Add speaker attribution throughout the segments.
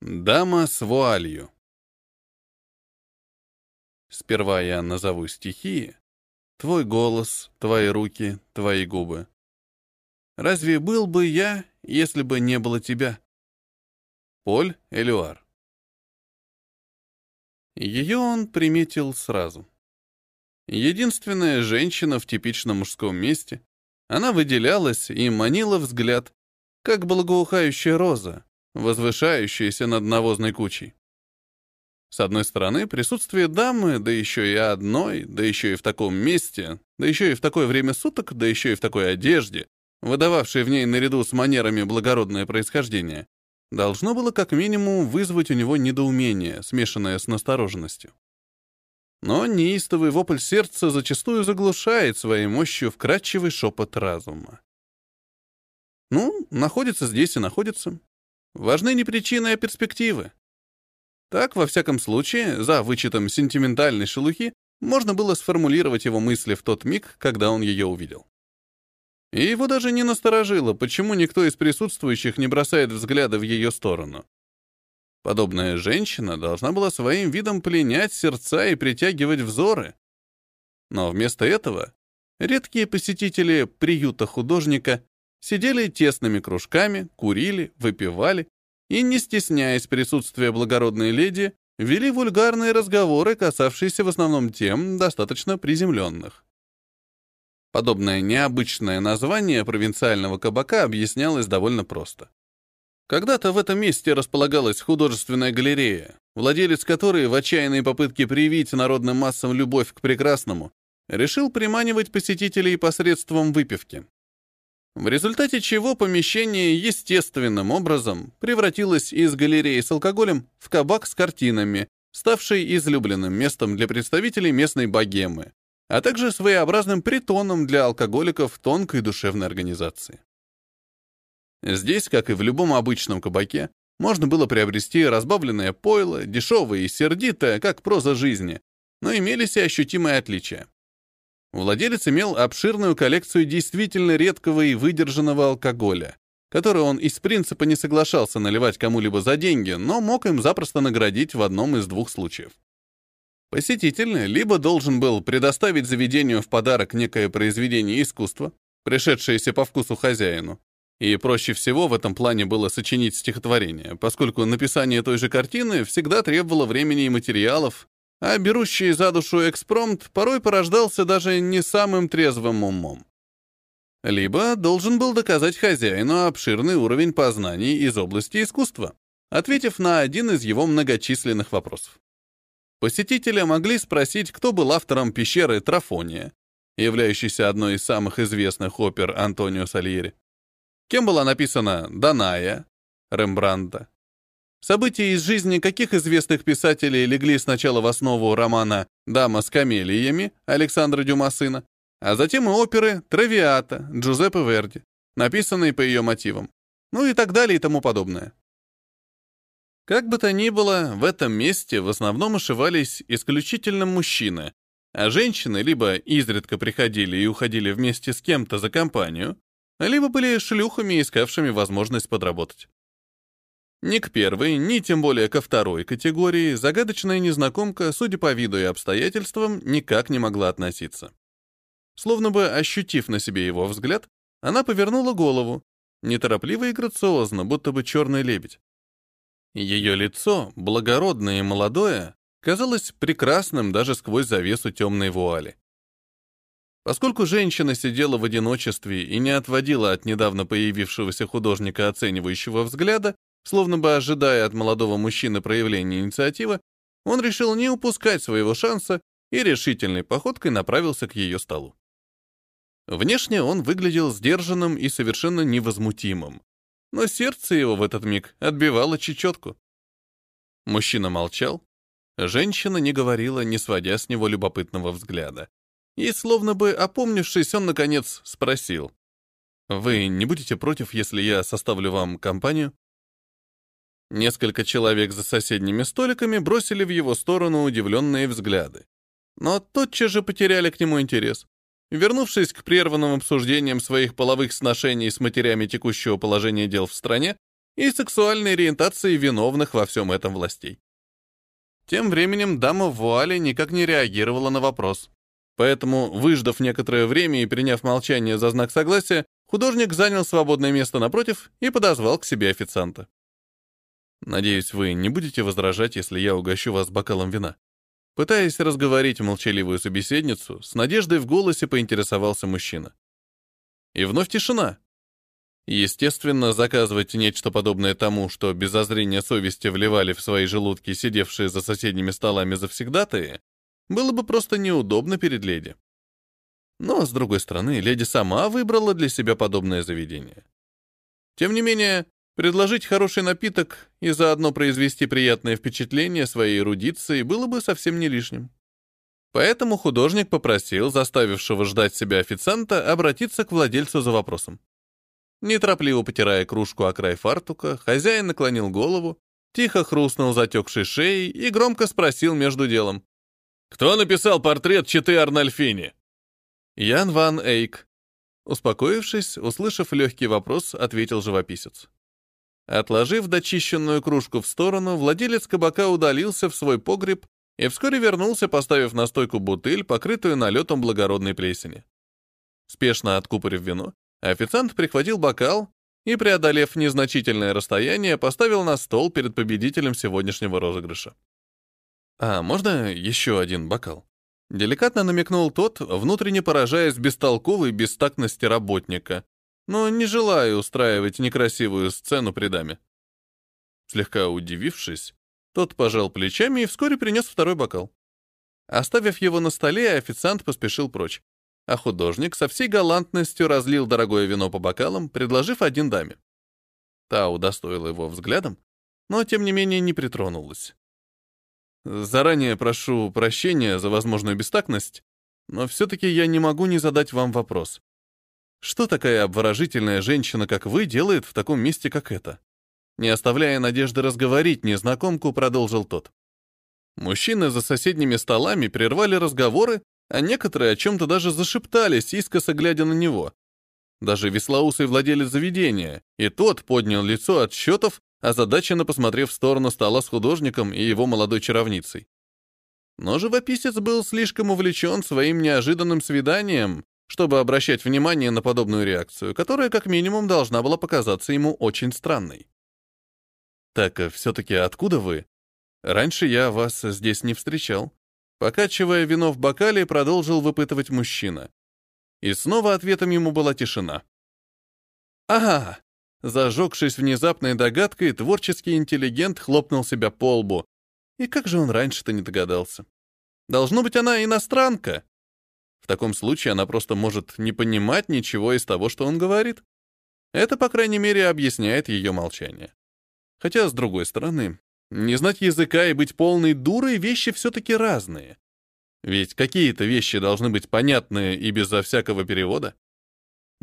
Speaker 1: Дама с вуалью. Сперва я назову стихии. Твой голос, твои руки, твои губы. Разве был бы я, если бы не было тебя? Поль Элюар. Ее он приметил сразу. Единственная женщина в типичном мужском месте. Она выделялась и манила взгляд, как благоухающая роза, возвышающаяся над навозной кучей. С одной стороны, присутствие дамы, да еще и одной, да еще и в таком месте, да еще и в такое время суток, да еще и в такой одежде, выдававшей в ней наряду с манерами благородное происхождение, должно было как минимум вызвать у него недоумение, смешанное с настороженностью. Но неистовый вопль сердца зачастую заглушает своей мощью вкрадчивый шепот разума. Ну, находится здесь и находится. Важны не причины, а перспективы. Так, во всяком случае, за вычетом сентиментальной шелухи, можно было сформулировать его мысли в тот миг, когда он ее увидел. И его даже не насторожило, почему никто из присутствующих не бросает взгляда в ее сторону. Подобная женщина должна была своим видом пленять сердца и притягивать взоры. Но вместо этого редкие посетители приюта художника сидели тесными кружками, курили, выпивали и, не стесняясь присутствия благородной леди, вели вульгарные разговоры, касавшиеся в основном тем, достаточно приземленных. Подобное необычное название провинциального кабака объяснялось довольно просто. Когда-то в этом месте располагалась художественная галерея, владелец которой в отчаянной попытке привить народным массам любовь к прекрасному решил приманивать посетителей посредством выпивки в результате чего помещение естественным образом превратилось из галереи с алкоголем в кабак с картинами, ставший излюбленным местом для представителей местной богемы, а также своеобразным притоном для алкоголиков тонкой душевной организации. Здесь, как и в любом обычном кабаке, можно было приобрести разбавленное пойло, дешевое и сердитое, как проза жизни, но имелись и ощутимые отличия. Владелец имел обширную коллекцию действительно редкого и выдержанного алкоголя, который он из принципа не соглашался наливать кому-либо за деньги, но мог им запросто наградить в одном из двух случаев. Посетитель либо должен был предоставить заведению в подарок некое произведение искусства, пришедшееся по вкусу хозяину, и проще всего в этом плане было сочинить стихотворение, поскольку написание той же картины всегда требовало времени и материалов, а берущий за душу экспромт порой порождался даже не самым трезвым умом. Либо должен был доказать хозяину обширный уровень познаний из области искусства, ответив на один из его многочисленных вопросов. Посетители могли спросить, кто был автором пещеры Трафония, являющейся одной из самых известных опер Антонио Сальери, кем была написана Даная Рембрандта, События из жизни каких известных писателей легли сначала в основу романа «Дама с камелиями» Александра Дюма сына, а затем и оперы «Травиата» Джузеппе Верди, написанные по ее мотивам, ну и так далее и тому подобное. Как бы то ни было, в этом месте в основном ошивались исключительно мужчины, а женщины либо изредка приходили и уходили вместе с кем-то за компанию, либо были шлюхами, искавшими возможность подработать. Ни к первой, ни тем более ко второй категории загадочная незнакомка, судя по виду и обстоятельствам, никак не могла относиться. Словно бы ощутив на себе его взгляд, она повернула голову, неторопливо и грациозно, будто бы черный лебедь. Ее лицо, благородное и молодое, казалось прекрасным даже сквозь завесу темной вуали. Поскольку женщина сидела в одиночестве и не отводила от недавно появившегося художника оценивающего взгляда, Словно бы ожидая от молодого мужчины проявления инициативы, он решил не упускать своего шанса и решительной походкой направился к ее столу. Внешне он выглядел сдержанным и совершенно невозмутимым, но сердце его в этот миг отбивало чечетку. Мужчина молчал, женщина не говорила, не сводя с него любопытного взгляда. И, словно бы опомнившись, он, наконец, спросил. «Вы не будете против, если я составлю вам компанию?» Несколько человек за соседними столиками бросили в его сторону удивленные взгляды. Но тотчас же потеряли к нему интерес. Вернувшись к прерванным обсуждениям своих половых сношений с матерями текущего положения дел в стране и сексуальной ориентации виновных во всем этом властей. Тем временем дама в вуале никак не реагировала на вопрос. Поэтому, выждав некоторое время и приняв молчание за знак согласия, художник занял свободное место напротив и подозвал к себе официанта. «Надеюсь, вы не будете возражать, если я угощу вас бокалом вина?» Пытаясь разговорить молчаливую собеседницу, с надеждой в голосе поинтересовался мужчина. И вновь тишина. Естественно, заказывать нечто подобное тому, что без зазрения совести вливали в свои желудки сидевшие за соседними столами завсегдатые, было бы просто неудобно перед леди. Но, с другой стороны, леди сама выбрала для себя подобное заведение. Тем не менее, предложить хороший напиток и заодно произвести приятное впечатление своей эрудиции было бы совсем не лишним. Поэтому художник попросил заставившего ждать себя официанта обратиться к владельцу за вопросом. Неторопливо потирая кружку о край фартука, хозяин наклонил голову, тихо хрустнул затекшей шеей и громко спросил между делом. «Кто написал портрет Читы Арнольфини?» «Ян Ван Эйк». Успокоившись, услышав легкий вопрос, ответил живописец. Отложив дочищенную кружку в сторону, владелец кабака удалился в свой погреб и вскоре вернулся, поставив на стойку бутыль, покрытую налетом благородной плесени. Спешно откупорив вино, Официант прихватил бокал и, преодолев незначительное расстояние, поставил на стол перед победителем сегодняшнего розыгрыша. «А можно еще один бокал?» Деликатно намекнул тот, внутренне поражаясь бестолковой бестактности работника, но не желая устраивать некрасивую сцену при даме. Слегка удивившись, тот пожал плечами и вскоре принес второй бокал. Оставив его на столе, официант поспешил прочь а художник со всей галантностью разлил дорогое вино по бокалам, предложив один даме. Та удостоила его взглядом, но, тем не менее, не притронулась. «Заранее прошу прощения за возможную бестактность, но все-таки я не могу не задать вам вопрос. Что такая обворожительная женщина, как вы, делает в таком месте, как это?» Не оставляя надежды разговорить незнакомку, продолжил тот. Мужчины за соседними столами прервали разговоры а некоторые о чем-то даже зашептались, искоса глядя на него. Даже веслоусый владелец заведения, и тот поднял лицо от счетов, озадаченно посмотрев в сторону стола с художником и его молодой чаровницей. Но живописец был слишком увлечен своим неожиданным свиданием, чтобы обращать внимание на подобную реакцию, которая как минимум должна была показаться ему очень странной. «Так, э, все-таки откуда вы? Раньше я вас здесь не встречал», Покачивая вино в бокале, продолжил выпытывать мужчина. И снова ответом ему была тишина. «Ага!» Зажегшись внезапной догадкой, творческий интеллигент хлопнул себя по лбу. И как же он раньше-то не догадался? Должно быть, она иностранка. Таком случае она просто может не понимать ничего из того, что он говорит. Это, по крайней мере, объясняет ее молчание. Хотя, с другой стороны, не знать языка и быть полной дурой — вещи все-таки разные. Ведь какие-то вещи должны быть понятны и безо всякого перевода.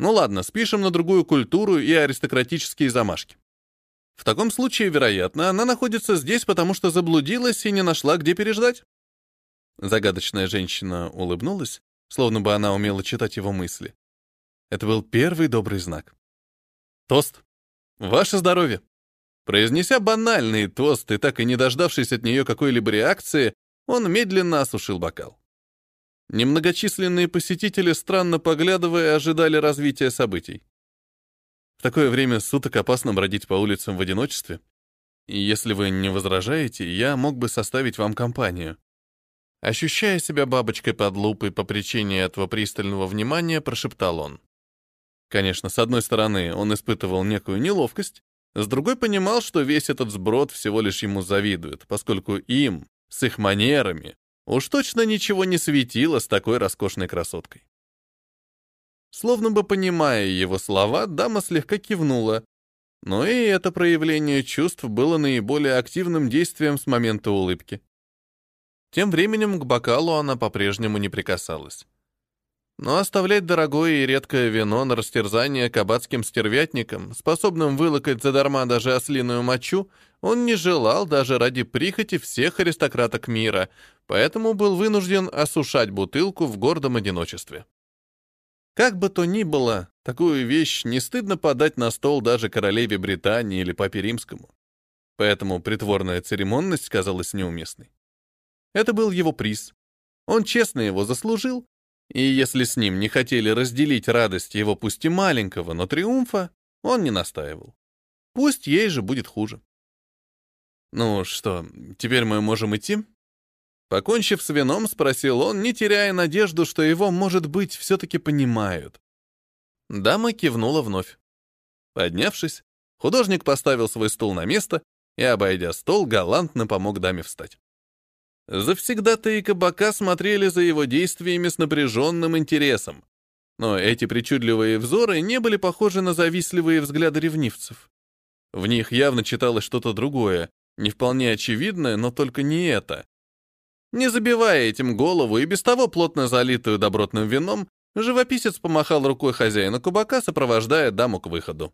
Speaker 1: Ну ладно, спишем на другую культуру и аристократические замашки. В таком случае, вероятно, она находится здесь, потому что заблудилась и не нашла, где переждать. Загадочная женщина улыбнулась, словно бы она умела читать его мысли. Это был первый добрый знак. Тост. Ваше здоровье. Произнеся банальный тост и так и не дождавшись от нее какой-либо реакции, он медленно осушил бокал. Немногочисленные посетители, странно поглядывая, ожидали развития событий. В такое время суток опасно бродить по улицам в одиночестве. Если вы не возражаете, я мог бы составить вам компанию. Ощущая себя бабочкой под лупой по причине этого пристального внимания, прошептал он. Конечно, с одной стороны, он испытывал некую неловкость, с другой понимал, что весь этот сброд всего лишь ему завидует, поскольку им, с их манерами, уж точно ничего не светило с такой роскошной красоткой. Словно бы понимая его слова, дама слегка кивнула, но и это проявление чувств было наиболее активным действием с момента улыбки. Тем временем к бокалу она по-прежнему не прикасалась. Но оставлять дорогое и редкое вино на растерзание кабацким стервятникам, способным вылокать задарма даже ослиную мочу, он не желал даже ради прихоти всех аристократок мира, поэтому был вынужден осушать бутылку в гордом одиночестве. Как бы то ни было, Такую вещь не стыдно подать на стол даже королеве Британии или папе римскому. Поэтому притворная церемонность казалась неуместной. Это был его приз. Он честно его заслужил, и если с ним не хотели разделить радость его пусть и маленького, но триумфа, он не настаивал. Пусть ей же будет хуже. «Ну что, теперь мы можем идти?» Покончив с вином, спросил он, не теряя надежду, что его, может быть, все-таки понимают. Дама кивнула вновь. Поднявшись, художник поставил свой стул на место и, обойдя стол, галантно помог даме встать. Завсегда-то и кабака смотрели за его действиями с напряженным интересом, но эти причудливые взоры не были похожи на завистливые взгляды ревнивцев. В них явно читалось что-то другое, не вполне очевидное, но только не это. Не забивая этим голову и без того плотно залитую добротным вином, Живописец помахал рукой хозяину кабака, сопровождая даму к выходу.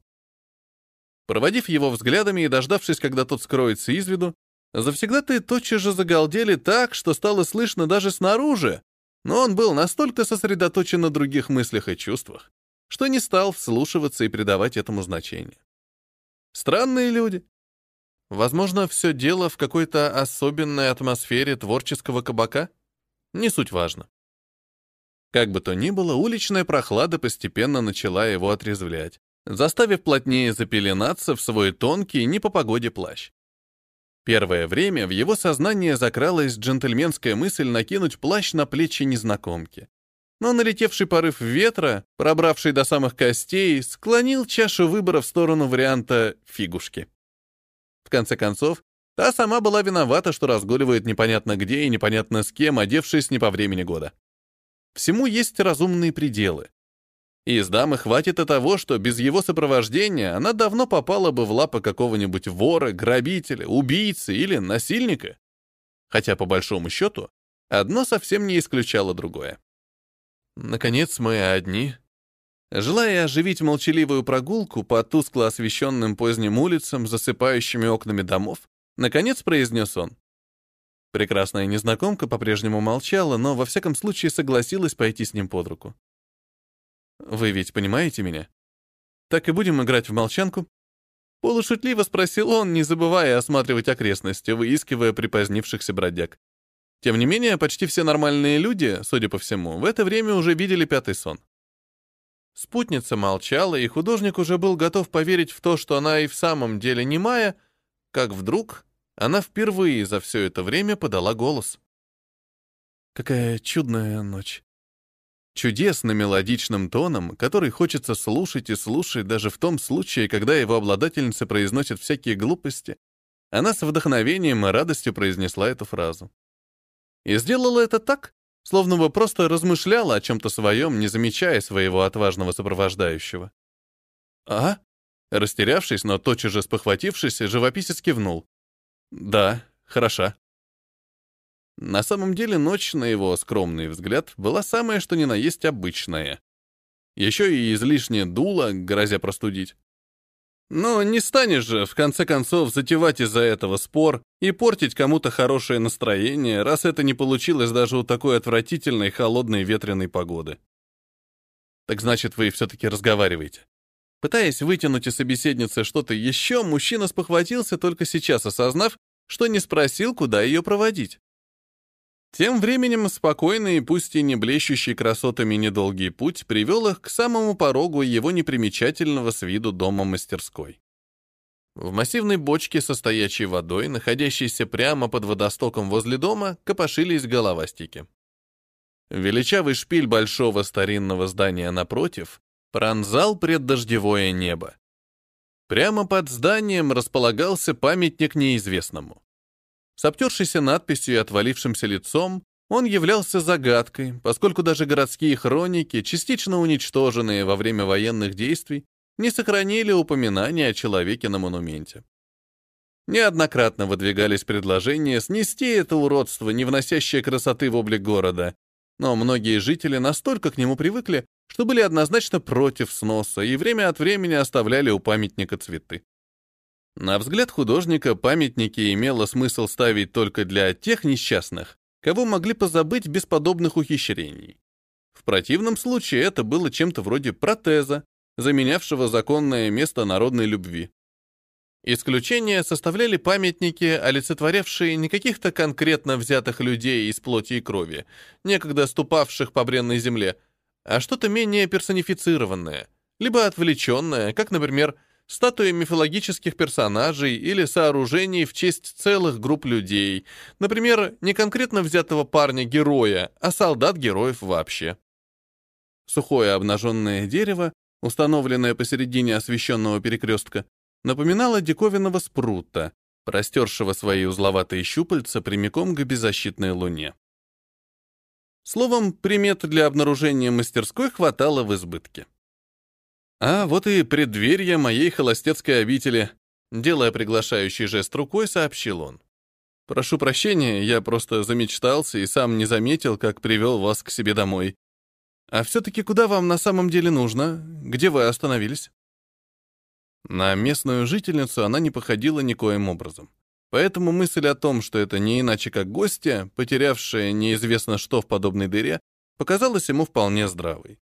Speaker 1: Проводив его взглядами и дождавшись, когда тот скроется из виду, завсегдатые тотчас же загалдели так, что стало слышно даже снаружи, но он был настолько сосредоточен на других мыслях и чувствах, что не стал вслушиваться и придавать этому значение. Странные люди. Возможно, все дело в какой-то особенной атмосфере творческого кабака? Не суть важно. Как бы то ни было, уличная прохлада постепенно начала его отрезвлять, заставив плотнее запеленаться в свой тонкий, не по погоде плащ. Первое время в его сознание закралась джентльменская мысль накинуть плащ на плечи незнакомки. Но налетевший порыв ветра, пробравший до самых костей, склонил чашу выбора в сторону варианта фигушки. В конце концов, та сама была виновата, что разгуливает непонятно где и непонятно с кем, одевшись не по времени года. Всему есть разумные пределы. Из дамы хватит и того, что без его сопровождения она давно попала бы в лапы какого-нибудь вора, грабителя, убийцы или насильника. Хотя, по большому счету, одно совсем не исключало другое. Наконец мы одни. Желая оживить молчаливую прогулку по тускло освещенным поздним улицам, засыпающими окнами домов, наконец произнес он. Прекрасная незнакомка по-прежнему молчала, но во всяком случае согласилась пойти с ним под руку. «Вы ведь понимаете меня? Так и будем играть в молчанку?» Полушутливо спросил он, не забывая осматривать окрестности, выискивая припозднившихся бродяг. Тем не менее, почти все нормальные люди, судя по всему, в это время уже видели пятый сон. Спутница молчала, и художник уже был готов поверить в то, что она и в самом деле немая, как вдруг она впервые за все это время подала голос. «Какая чудная ночь!» Чудесно мелодичным тоном, который хочется слушать и слушать даже в том случае, когда его обладательница произносит всякие глупости, она с вдохновением и радостью произнесла эту фразу. И сделала это так, словно бы просто размышляла о чем-то своем, не замечая своего отважного сопровождающего. «А?» Растерявшись, но тотчас же спохватившись, живописец кивнул. Да, хороша. На самом деле ночь, на его скромный взгляд, была самая что ни на есть обычная. Еще и излишне дуло, грозя простудить. Но не станешь же, в конце концов, затевать из-за этого спор и портить кому-то хорошее настроение, раз это не получилось даже у такой отвратительной холодной ветреной погоды. Так значит, вы все-таки разговариваете. Пытаясь вытянуть из собеседницы что-то еще, мужчина спохватился, только сейчас осознав, что не спросил, куда ее проводить. Тем временем спокойный, пусть и не блещущий красотами недолгий путь привел их к самому порогу его непримечательного с виду дома-мастерской. В массивной бочке со стоячей водой, находящейся прямо под водостоком возле дома, копошились головастики. Величавый шпиль большого старинного здания напротив пронзал преддождевое небо. Прямо под зданием располагался памятник неизвестному. С обтершейся надписью и отвалившимся лицом он являлся загадкой, поскольку даже городские хроники, частично уничтоженные во время военных действий, не сохранили упоминания о человеке на монументе. Неоднократно выдвигались предложения снести это уродство, не вносящее красоты в облик города, но многие жители настолько к нему привыкли, что были однозначно против сноса и время от времени оставляли у памятника цветы. На взгляд художника памятники имело смысл ставить только для тех несчастных, кого могли позабыть без подобных ухищрений. В противном случае это было чем-то вроде протеза, заменявшего законное место народной любви. Исключения составляли памятники, олицетворявшие не каких-то конкретно взятых людей из плоти и крови, некогда ступавших по бренной земле, а что-то менее персонифицированное, либо отвлеченное, как, например, статуи мифологических персонажей или сооружений в честь целых групп людей, например, не конкретно взятого парня-героя, а солдат-героев вообще. Сухое обнаженное дерево, установленное посередине освещенного перекрестка, напоминало диковинного спрута, простершего свои узловатые щупальца прямиком к беззащитной луне. Словом, примет для обнаружения мастерской хватало в избытке. А вот и преддверие моей холостецкой обители, делая приглашающий жест рукой, сообщил он. Прошу прощения, я просто замечтался и сам не заметил, как привел вас к себе домой. А все-таки куда вам на самом деле нужно? Где вы остановились? На местную жительницу она не походила никоим образом. Поэтому мысль о том, что это не иначе как гостья, потерявшая неизвестно что в подобной дыре, показалась ему вполне здравой.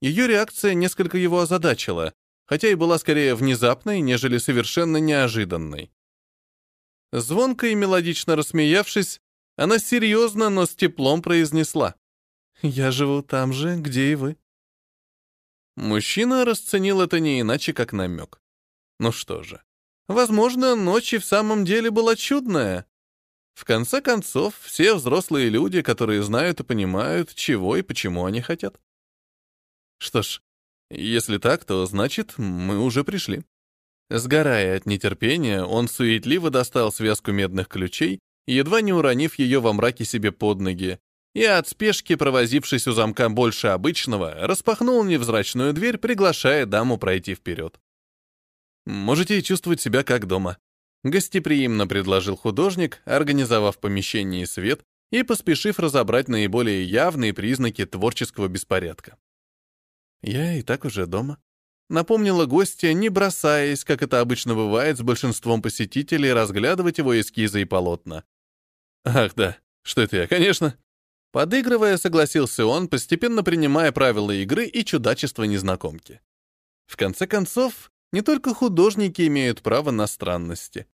Speaker 1: Ее реакция несколько его озадачила, хотя и была скорее внезапной, нежели совершенно неожиданной. Звонко и мелодично рассмеявшись, она серьезно, но с теплом произнесла. «Я живу там же, где и вы». Мужчина расценил это не иначе, как намек. Ну что же, возможно, ночь и в самом деле была чудная. В конце концов, все взрослые люди, которые знают и понимают, чего и почему они хотят. Что ж, если так, то значит, мы уже пришли. Сгорая от нетерпения, он суетливо достал связку медных ключей, едва не уронив ее во мраке себе под ноги, и от спешки, провозившись у замка больше обычного, распахнул невзрачную дверь, приглашая даму пройти вперед. «Можете чувствовать себя как дома», — гостеприимно предложил художник, организовав помещение и свет и поспешив разобрать наиболее явные признаки творческого беспорядка. «Я и так уже дома», — напомнила гостья, не бросаясь, как это обычно бывает с большинством посетителей, разглядывать его эскизы и полотна. «Ах да, что это я, конечно», Подыгрывая, согласился он, постепенно принимая правила игры и чудачество незнакомки. В конце концов, не только художники имеют право на странности.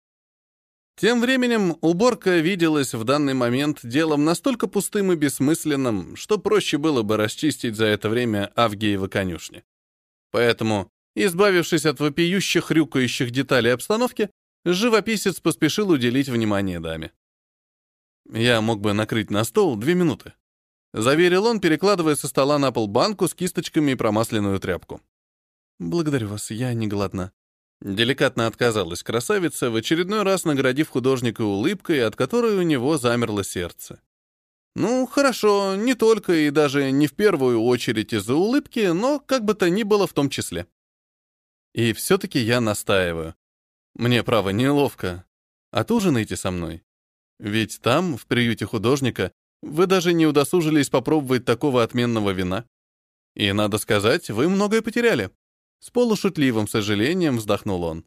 Speaker 1: Тем временем уборка виделась в данный момент делом настолько пустым и бессмысленным, что проще было бы расчистить за это время Авгиева конюшни. Поэтому, избавившись от вопиющих, хрюкающих деталей обстановки, живописец поспешил уделить внимание даме. Я мог бы накрыть на стол две минуты. Заверил он, перекладывая со стола на пол банку с кисточками и промасленную тряпку. «Благодарю вас, я не голодна». Деликатно отказалась красавица, в очередной раз наградив художника улыбкой, от которой у него замерло сердце. Ну, хорошо, не только и даже не в первую очередь из-за улыбки, но как бы то ни было в том числе. И все-таки я настаиваю. Мне, право, неловко. Отужинайте со мной. Ведь там, в приюте художника, вы даже не удосужились попробовать такого отменного вина. И, надо сказать, вы многое потеряли. С полушутливым сожалением вздохнул он.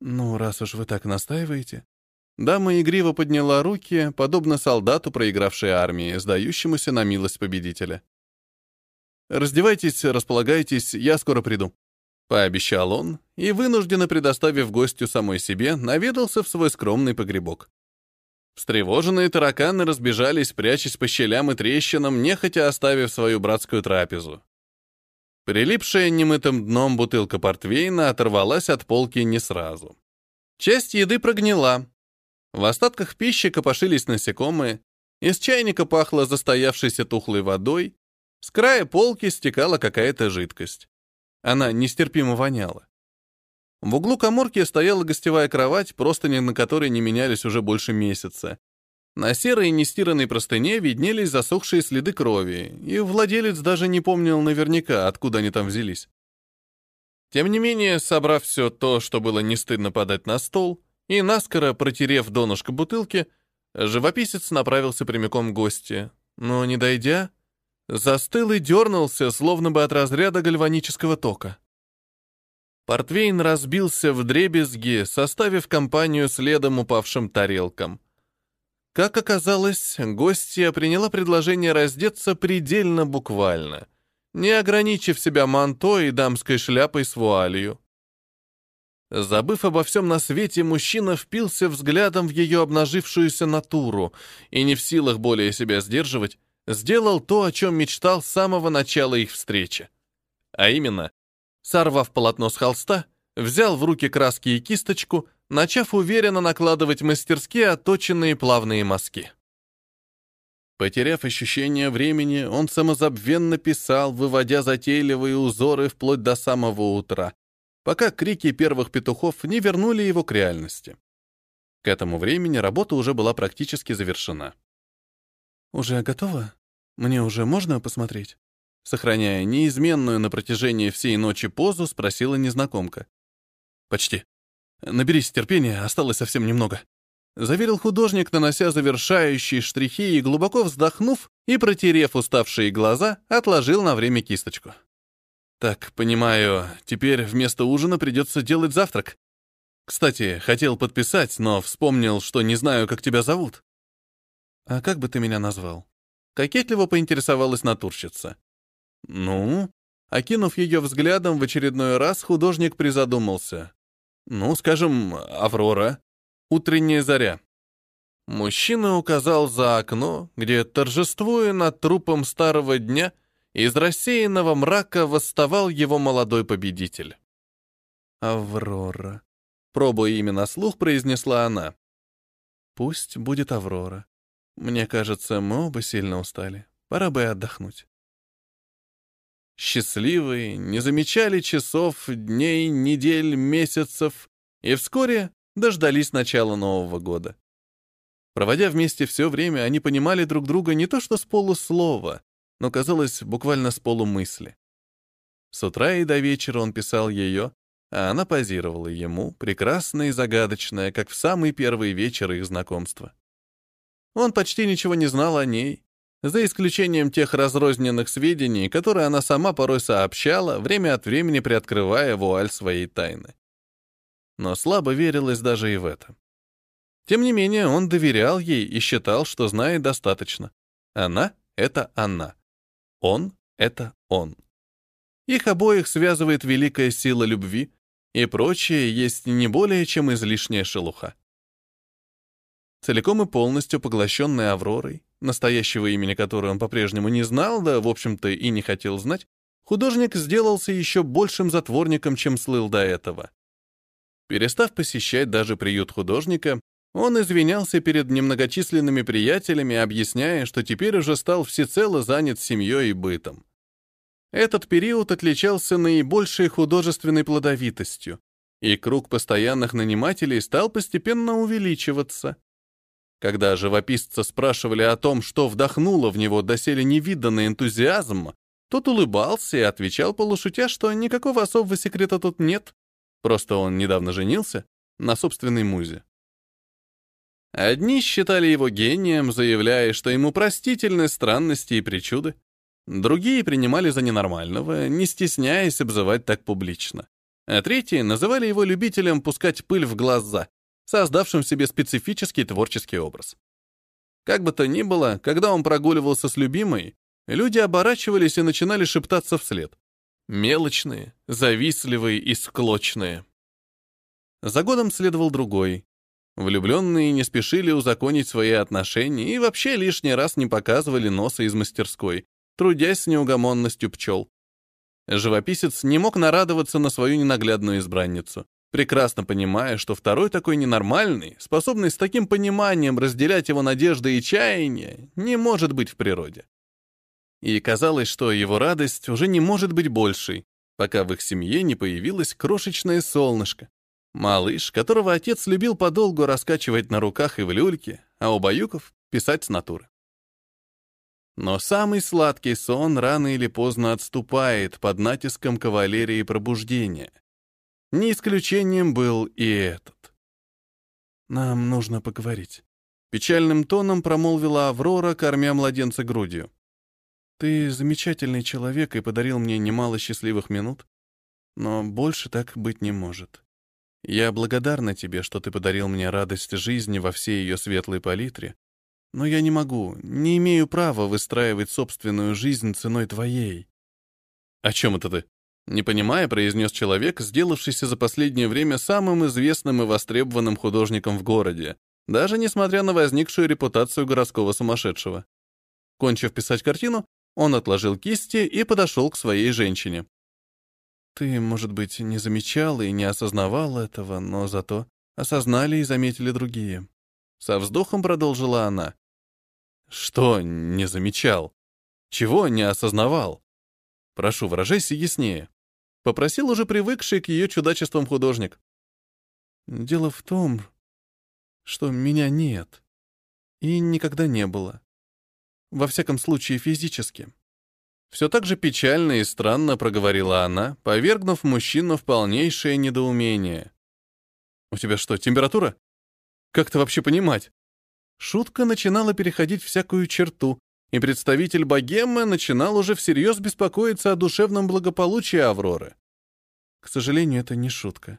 Speaker 1: «Ну, раз уж вы так настаиваете...» Дама игриво подняла руки, подобно солдату, проигравшей армии, сдающемуся на милость победителя. «Раздевайтесь, располагайтесь, я скоро приду», — пообещал он, и, вынужденно предоставив гостю самой себе, наведался в свой скромный погребок. Встревоженные тараканы разбежались, прячась по щелям и трещинам, нехотя оставив свою братскую трапезу. Прилипшая немытым дном бутылка портвейна оторвалась от полки не сразу. Часть еды прогнила. В остатках пищи копошились насекомые, из чайника пахло застоявшейся тухлой водой, с края полки стекала какая-то жидкость. Она нестерпимо воняла. В углу коморки стояла гостевая кровать, простыни на которой не менялись уже больше месяца. На серой нестиранной простыне виднелись засохшие следы крови, и владелец даже не помнил наверняка, откуда они там взялись. Тем не менее, собрав все то, что было не стыдно подать на стол, и наскоро протерев донышко бутылки, живописец направился прямиком к гости, но, не дойдя, застыл и дернулся, словно бы от разряда гальванического тока. Портвейн разбился в дребезги, составив компанию следом упавшим тарелкам. Как оказалось, гостья приняла предложение раздеться предельно буквально. не ограничив себя манто и дамской шляпой с вуалью. Забыв обо всем на свете, мужчина впился взглядом в ее обнажившуюся натуру и, не в силах более себя сдерживать, сделал то, о чем мечтал с самого начала их встречи. А именно, сорвав полотно с холста, взял в руки краски и кисточку, начав уверенно накладывать мастерски отточенные плавные мазки. Потеряв ощущение времени, он самозабвенно писал, выводя затейливые узоры вплоть до самого утра, пока крики первых петухов не вернули его к реальности. К этому времени работа уже была практически завершена. «Уже готово? Мне уже можно посмотреть?» Сохраняя неизменную на протяжении всей ночи позу, спросила незнакомка. «Почти. Наберись терпения, осталось совсем немного», — заверил художник, нанося завершающие штрихи и, глубоко вздохнув и протерев уставшие глаза, отложил на время кисточку. Так, понимаю, теперь вместо ужина придется делать завтрак. Кстати, хотел подписать, но вспомнил, что не знаю, как тебя зовут. А как бы ты меня назвал? Кокетливо поинтересовалась натурщица. Ну, окинув ее взглядом в очередной раз, художник призадумался. Ну, скажем, Аврора. Утренняя заря. Мужчина указал за окно, где, торжествуя над трупом старого дня, из рассеянного мрака восставал его молодой победитель. «Аврора», — пробуя имя на слух, произнесла она. «Пусть будет Аврора. Мне кажется, мы оба сильно устали. Пора бы отдохнуть». Счастливые не замечали часов, дней, недель, месяцев и вскоре дождались начала Нового года. Проводя вместе все время, они понимали друг друга не то что с полуслова, но, казалось, буквально с полумысли. С утра и до вечера он писал ее, а она позировала ему, прекрасная и загадочная, как в самый первый вечер их знакомства. Он почти ничего не знал о ней, за исключением тех разрозненных сведений, которые она сама порой сообщала, время от времени приоткрывая вуаль своей тайны. Но слабо верилось даже и в это. Тем не менее, он доверял ей и считал, что знает достаточно. Она — это она. Он — это он. Их обоих связывает великая сила любви, и прочее есть не более чем излишняя шелуха. Целиком и полностью поглощенная Авророй, настоящего имени которой он по-прежнему не знал, да, в общем-то, и не хотел знать, художник сделался еще большим затворником, чем слыл до этого. Перестав посещать даже приют художника, он извинялся перед немногочисленными приятелями, объясняя, что теперь уже стал всецело занят семьей и бытом. Этот период отличался наибольшей художественной плодовитостью, и круг постоянных нанимателей стал постепенно увеличиваться. Когда живописца спрашивали о том, что вдохнуло в него доселе невиданный энтузиазм, тот улыбался и отвечал полушутя, что никакого особого секрета тут нет, просто он недавно женился на собственной музе. Одни считали его гением, заявляя, что ему простительны странности и причуды. Другие принимали за ненормального, не стесняясь обзывать так публично. А третьи называли его любителем пускать пыль в глаза, создавшим себе специфический творческий образ. Как бы то ни было, когда он прогуливался с любимой, люди оборачивались и начинали шептаться вслед. Мелочные, завистливые и склочные. За годом следовал другой, Влюбленные не спешили узаконить свои отношения и вообще лишний раз не показывали носа из мастерской, трудясь с неугомонностью пчел. Живописец не мог нарадоваться на свою ненаглядную избранницу, прекрасно понимая, что второй такой ненормальный, способный с таким пониманием разделять его надежды и чаяния, не может быть в природе. И казалось, что его радость уже не может быть большей, пока в их семье не появилось крошечное солнышко, Малыш, которого отец любил подолгу раскачивать на руках и в люльке, а у баюков — писать с натуры. Но самый сладкий сон рано или поздно отступает под натиском кавалерии пробуждения. Не исключением был и этот. «Нам нужно поговорить», — печальным тоном промолвила Аврора, кормя младенца грудью. «Ты замечательный человек и подарил мне немало счастливых минут, но больше так быть не может. Я благодарна тебе, что ты подарил мне радость жизни во всей ее светлой палитре, но я не могу, не имею права выстраивать собственную жизнь ценой твоей. «О чем это ты?» Не понимая, произнес человек, сделавшийся за последнее время самым известным и востребованным художником в городе, даже несмотря на возникшую репутацию городского сумасшедшего. Кончив писать картину, он отложил кисти и подошел к своей женщине. «Ты, может быть, не замечал и не осознавал этого, но зато осознали и заметили другие». Со вздохом продолжила она. «Что не замечал? Чего не осознавал? Прошу, выражайся яснее». Попросил уже привыкший к ее чудачествам художник. «Дело в том, что меня нет. И никогда не было. Во всяком случае, физически». Все так же печально и странно проговорила она, повергнув мужчину в полнейшее недоумение. «У тебя что, температура? Как это вообще понимать?» Шутка начинала переходить всякую черту, и представитель богемы начинал уже всерьез беспокоиться о душевном благополучии Авроры. К сожалению, это не шутка.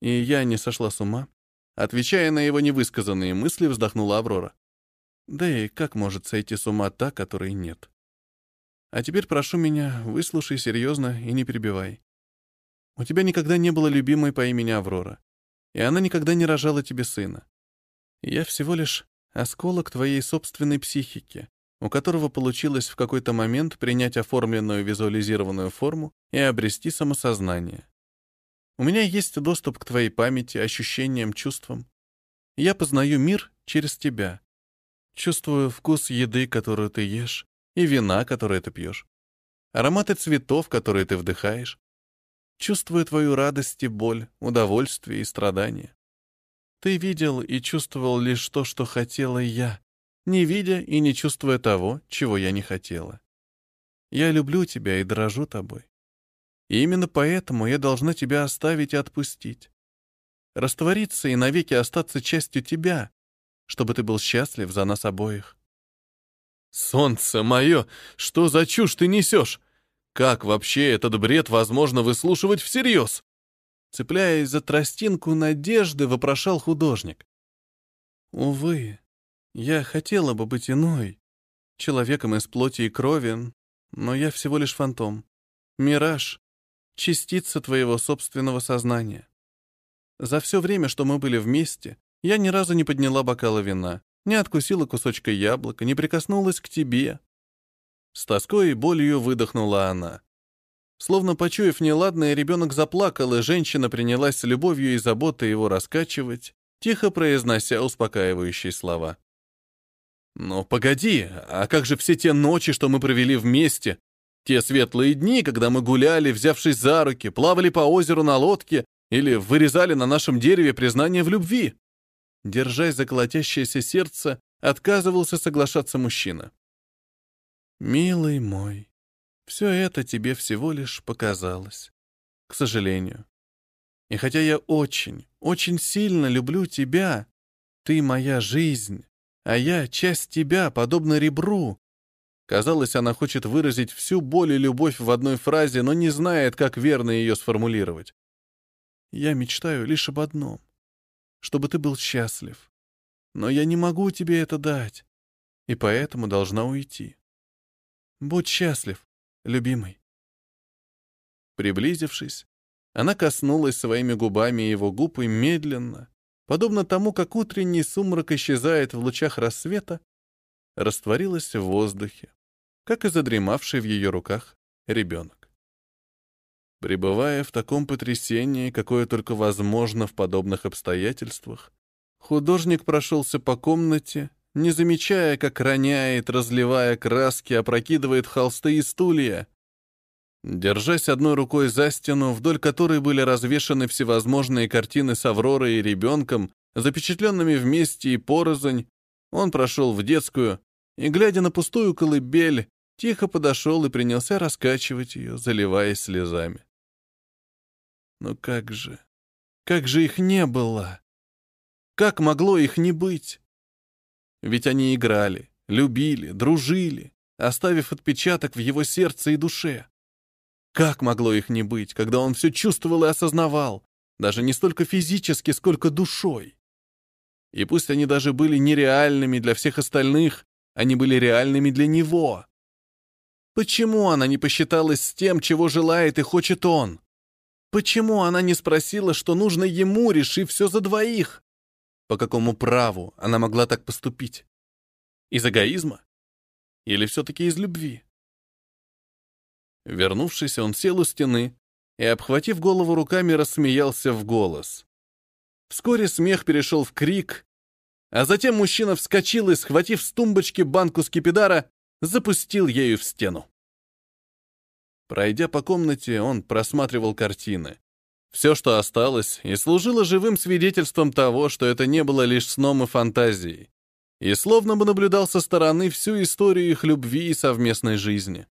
Speaker 1: И я не сошла с ума. Отвечая на его невысказанные мысли, вздохнула Аврора. Да и как может сойти с ума та, которой нет? А теперь прошу меня, выслушай серьезно и не перебивай. У тебя никогда не было любимой по имени Аврора, и она никогда не рожала тебе сына. Я всего лишь осколок твоей собственной психики, у которого получилось в какой-то момент принять оформленную визуализированную форму и обрести самосознание. У меня есть доступ к твоей памяти, ощущениям, чувствам. Я познаю мир через тебя. Чувствую вкус еды, которую ты ешь, и вина, которое ты пьешь. Ароматы цветов, которые ты вдыхаешь. Чувствую твою радость и боль, удовольствие и страдания. Ты видел и чувствовал лишь то, что хотела я, не видя и не чувствуя того, чего я не хотела. Я люблю тебя и дорожу тобой. И именно поэтому я должна тебя оставить и отпустить. Раствориться и навеки остаться частью тебя, чтобы ты был счастлив за нас обоих. «Солнце мое, что за чушь ты несешь? Как вообще этот бред возможно выслушивать всерьез?» Цепляясь за тростинку надежды, вопрошал художник. «Увы, я хотела бы быть иной, человеком из плоти и крови, но я всего лишь фантом, мираж, частица твоего собственного сознания. За все время, что мы были вместе, я ни разу не подняла бокала вина, не откусила кусочка яблока, не прикоснулась к тебе. С тоской и болью выдохнула она. Словно почуяв неладное, ребенок заплакал, и женщина принялась с любовью и заботой его раскачивать, тихо произнося успокаивающие слова. Но погоди, а как же все те ночи, что мы провели вместе? Те светлые дни, когда мы гуляли, взявшись за руки, плавали по озеру на лодке или вырезали на нашем дереве признание в любви? Держась за колотящееся сердце, отказывался соглашаться мужчина. «Милый мой, все это тебе всего лишь показалось. К сожалению. И хотя я очень, очень сильно люблю тебя, ты моя жизнь, а я часть тебя, подобно ребру. Казалось, она хочет выразить всю боль и любовь в одной фразе, но не знает, как верно ее сформулировать. Я мечтаю лишь об одном — чтобы ты был счастлив. Но я не могу тебе это дать, и поэтому должна уйти. Будь счастлив, любимый. Приблизившись, она коснулась своими губами его губ и медленно, подобно тому, как утренний сумрак исчезает в лучах рассвета, растворилась в воздухе, как и задремавший в ее руках ребенок. Пребывая в таком потрясении, какое только возможно в подобных обстоятельствах, художник прошелся по комнате, не замечая, как роняет, разливая краски, опрокидывает холсты и стулья, Держась одной рукой за стену, вдоль которой были развешаны всевозможные картины с Авророй и ребенком, запечатленными вместе и порознь, он прошел в детскую и, глядя на пустую колыбель, тихо подошел и принялся раскачивать ее, заливаясь слезами. Но как же, как же их не было? Как могло их не быть? Ведь они играли, любили, дружили, оставив отпечаток в его сердце и душе. Как могло их не быть, когда он все чувствовал и осознавал, даже не столько физически, сколько душой? И пусть они даже были нереальными для всех остальных, они были реальными для него. Почему она не посчиталась с тем, чего желает и хочет он? Почему она не спросила, что нужно ему, решив все за двоих? По какому праву она могла так поступить? Из эгоизма? Или все-таки из любви? Вернувшись, он сел у стены и, обхватив голову руками, рассмеялся в голос. Вскоре смех перешел в крик, а затем мужчина вскочил и, схватив с тумбочки банку скипидара, запустил ею в стену. Пройдя по комнате, он просматривал картины. Все, что осталось, и служило живым свидетельством того, что это не было лишь сном и фантазией, и словно бы наблюдал со стороны всю историю их любви и совместной жизни.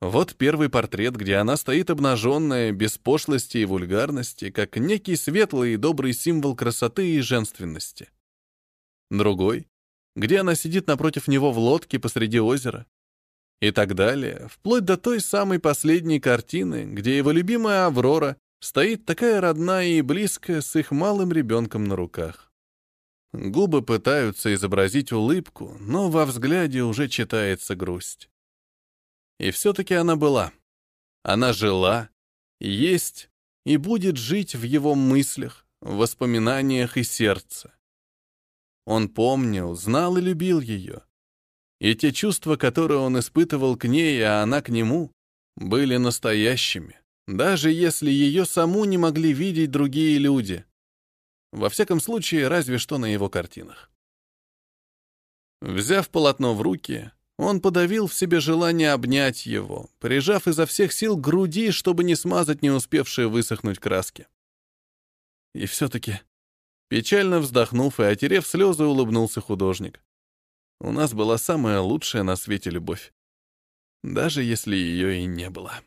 Speaker 1: Вот первый портрет, где она стоит обнаженная, без пошлости и вульгарности, как некий светлый и добрый символ красоты и женственности. Другой, где она сидит напротив него в лодке посреди озера. И так далее, вплоть до той самой последней картины, где его любимая Аврора стоит такая родная и близкая с их малым ребенком на руках. Губы пытаются изобразить улыбку, но во взгляде уже читается грусть. И все-таки она была. Она жила, есть и будет жить в его мыслях, воспоминаниях и сердце. Он помнил, знал и любил ее. И те чувства, которые он испытывал к ней, а она к нему, были настоящими, даже если ее саму не могли видеть другие люди. Во всяком случае, разве что на его картинах. Взяв полотно в руки, он подавил в себе желание обнять его, прижав изо всех сил груди, чтобы не смазать не успевшие высохнуть краски. И все-таки, печально вздохнув и отерев слезы, улыбнулся художник. У нас была самая лучшая на свете любовь, даже если ее и не было.